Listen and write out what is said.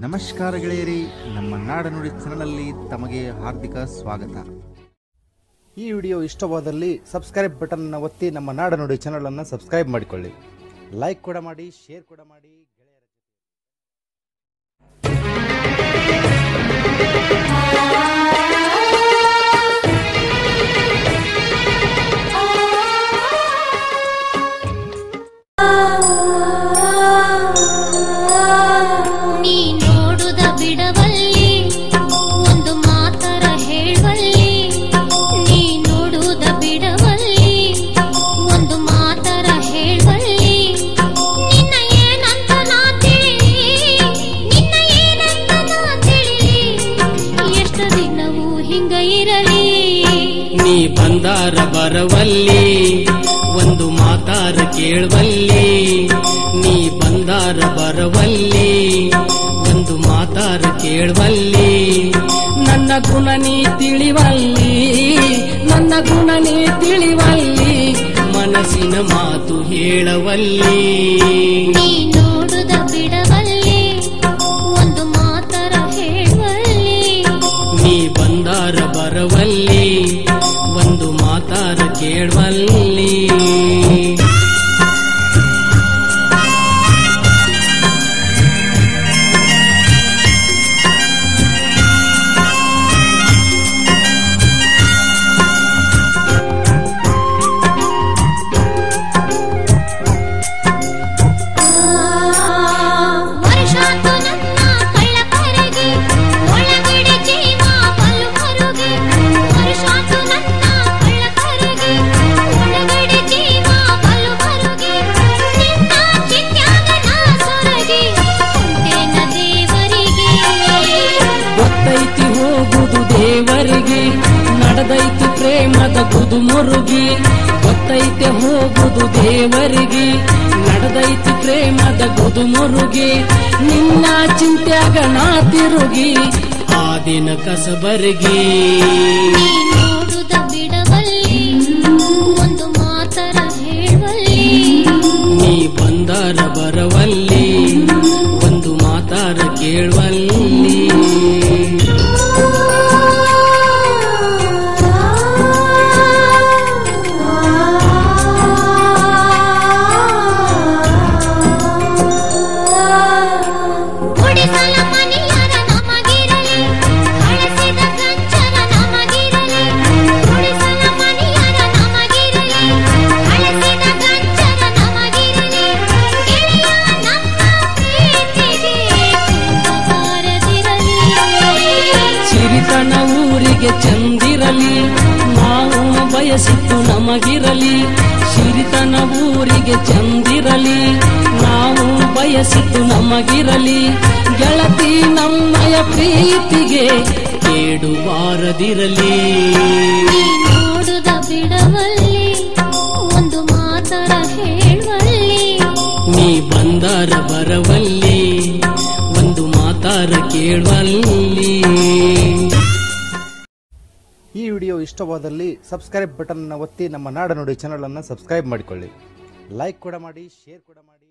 ನಮಸ್ಕಾರ ಗೆಳೆಯರಿ, ನಮ್ಮ ನಾಡನುಡಿ ಚಾನಲಲ್ಲಿ ತಮಗೆ ಹಾರ್ದಿಕ ಸ್ವಾಗತ. ಈ ವಿಡಿಯೋ ಇಷ್ಟವಾದಲ್ಲಿ ಸಬ್ಸ್ಕ್ರೈಬ್ ಬಟನ್ ಒತ್ತಿ ನಮ್ಮ ನಾಡನುಡಿ ಚಾನಲ್ ಅನ್ನು ಸಬ್ಸ್ಕ್ರೈಬ್ ಮಾಡಿಕೊಳ್ಳಿ. ಲೈಕ್ ಕೂಡ ಮಾಡಿ ಶೇರ್ ಕೂಡ ಮಾಡಿ. ಹಿಂಗ ಇರಲಿ? ನೀ ಬಂದಾರ ಬರವಲ್ಲಿ ಒಂದು ಮಾತಾರ ಕೇಳುವಲ್ಲಿ. ನೀ ಬಂದಾರ ಬರವಲ್ಲಿ ಒಂದು ಮಾತಾರ ಕೇಳುವಲ್ಲಿ. ನನ್ನ ಗುಣ ನೀ ತಿಳಿವಲ್ಲಿ ನನ್ನ ಗುಣ ನೀ ತಿಳಿವಲ್ಲಿ ಮನಸ್ಸಿನ ಮಾತು ಹೇಳವಲ್ಲಿ. ನೀ ನೋಡುದ ಬಿಡವಲ್ಲಿ ನೀ ಬಂದಾರ ಬರವಲ್ಲಿ ಒಂದು ಮಾತಾರ ಕೇಳುವಲ್ಲಿ. ಗುದು ಮುರುಗಿ ಗೊತ್ತೈತೆ ಹೋಗುದು ದೇವರಿಗೆ. ನಡೆದೈತಿ ಪ್ರೇಮದ ಗುದು ಮುರುಗಿ ನಿನ್ನ ಚಿಂತ್ಯಾಗ ನಾ ತಿರುಗಿ ಆ ದಿನ ಕಸಬರಿಗಿ. ಬಿಡವಲ್ಲಿ ಒಂದು ಮಾತರ ಹೇಳುವಲ್ಲಿ. ನೀ ಬಂದಾರ ಬರವಲ್ಲಿ ಒಂದು ಮಾತಾರ ಕೇಳುವಲ್ಲಿ. ಊರಿಗೆ ಚಂದಿರಲಿ ನಾವು ಬಯಸಿತ್ತು ನಮಗಿರಲಿ. ಸಿರಿತನ ಊರಿಗೆ ಚಂದಿರಲಿ ನಾವು ಬಯಸಿತ್ತು ನಮಗಿರಲಿ. ಗೆಳತಿ ನಮ್ಮಯ ಪ್ರೀತಿಗೆ ಕೇಡು ಬಾರದಿರಲಿ ನೀ ನೋಡುದ ಬಿಡವಲ್ಲಿ ಒಂದು ಮಾತರ ಹೇಳುವಲ್ಲಿ. ನೀ ಬಂದಾರ ಬರವಲ್ಲಿ ಒಂದು ಮಾತಾರ ಕೇಳುವಲ್ಲಿ. ವಿಡಿಯೋ ಇಷ್ಟವಾದಲ್ಲಿ ಸಬ್ಸ್ಕ್ರೈಬ್ ಬಟನ್ ಒತ್ತಿ ನಮ್ಮ ನಾಡನುಡಿ ಚಾನಲ್ ಅನ್ನು ಸಬ್ಸ್ಕ್ರೈಬ್ ಮಾಡಿಕೊಳ್ಳಿ. ಲೈಕ್ ಕೂಡ ಮಾಡಿ ಶೇರ್ ಕೂಡ ಮಾಡಿ.